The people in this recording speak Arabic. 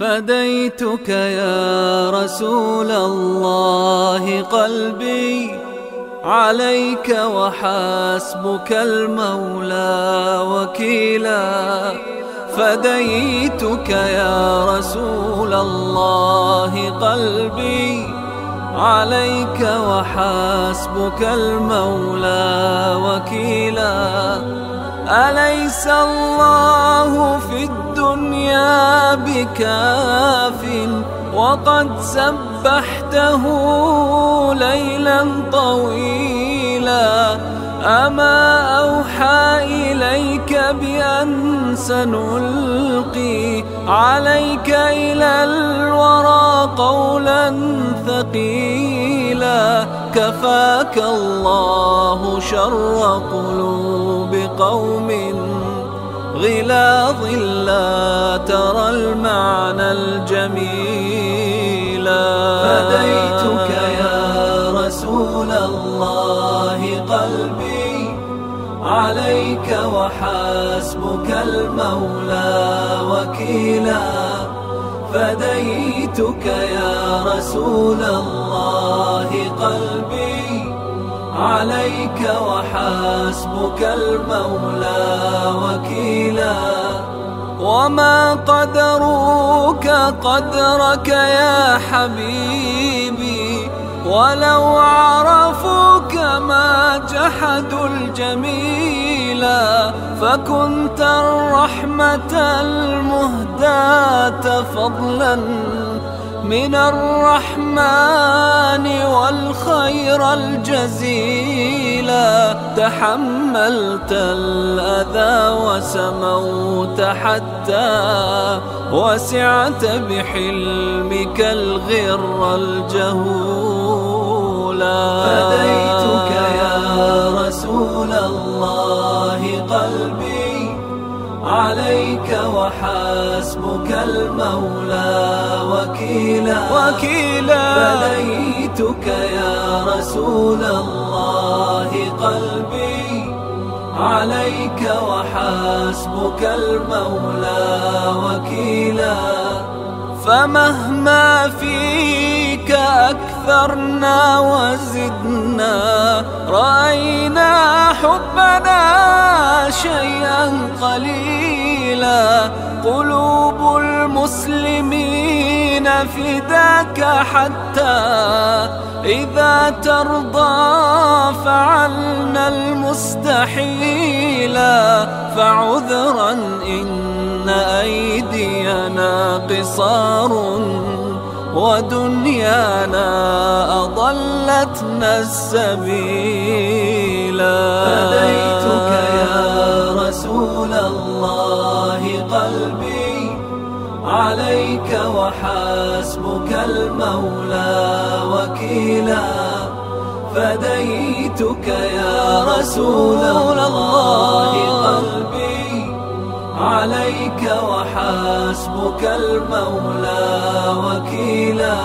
فديتك يا رسول الله قلبي عليك وحسبك المولى وكيلا. فديتك يا رسول الله قلبي عليك وحسبك المولى وكيلا. أليس الله في الدنيا بكاف وقد سبحته ليلا طويلا. أما أوحى إليك بأن سنلقي عليك إلى الورى قولا ثقيلا. كفاك الله شر قلوب قوم غلاظ لا ترى المعنى الجميل. فديتك يا رسول الله قلبي عليك وحسبك المولى وكيلا. فديتك يا رسول الله قلبي عليك وحسبك المولى وكيلا. وما قدروك قدرك يا حبيبي. ولو عرفوك ما جحدوا الجميلا فكنت الرحمة المهداة فضلا من الرحمن والخير الجزيل. تحملت الأذى وسموت حتى وسعت بحلمك الغر الجهولا وحسبك المولى وكيلا. وكيلا. فديتك يا رسول الله قلبي عليك وحسبك المولى وكيلا. فمهما فيك أكثرنا وزدنا رأينا حبنا شيئا قليلا. قلوب المسلمين فداك حتى إذا ترضى فعلنا المستحيل. فعذرا إن أيدينا قصار ودنيانا أضلتنا السبيل. فديتك يا رسول الله. قلبي عليك وحسبك المولى وكيلا فديتك يا رسول الله. قلبي عليك وحسبك المولى وكيلا